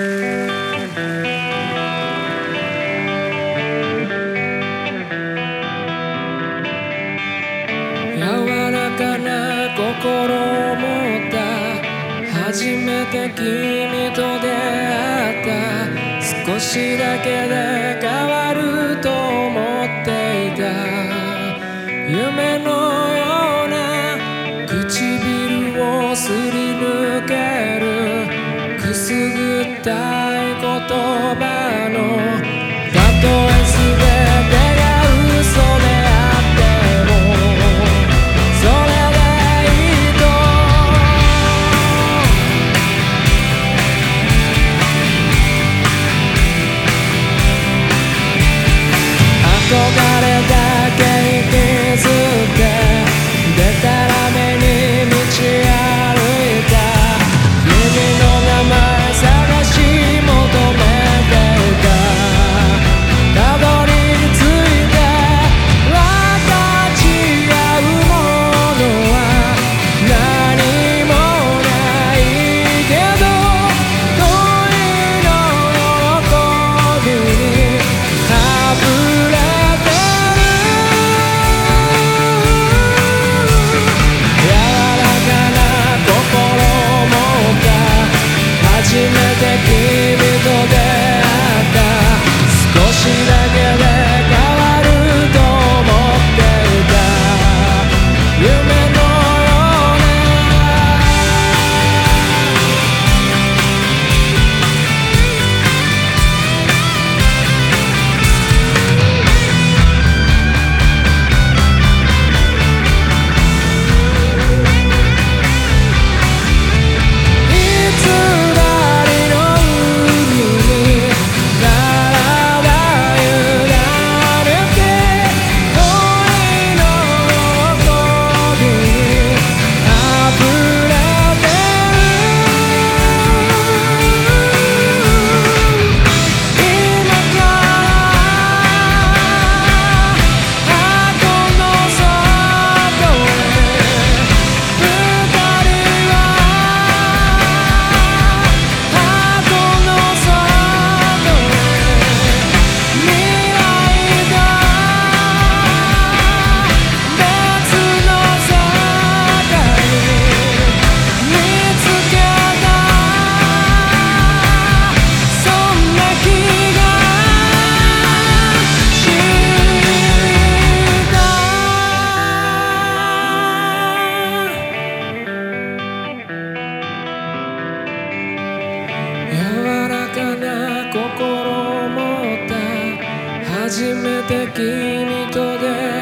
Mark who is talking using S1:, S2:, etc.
S1: 柔らかな心を持った初めて君と出会った少しだけで変わると思っていた夢のたい言葉 You 初めて君と出会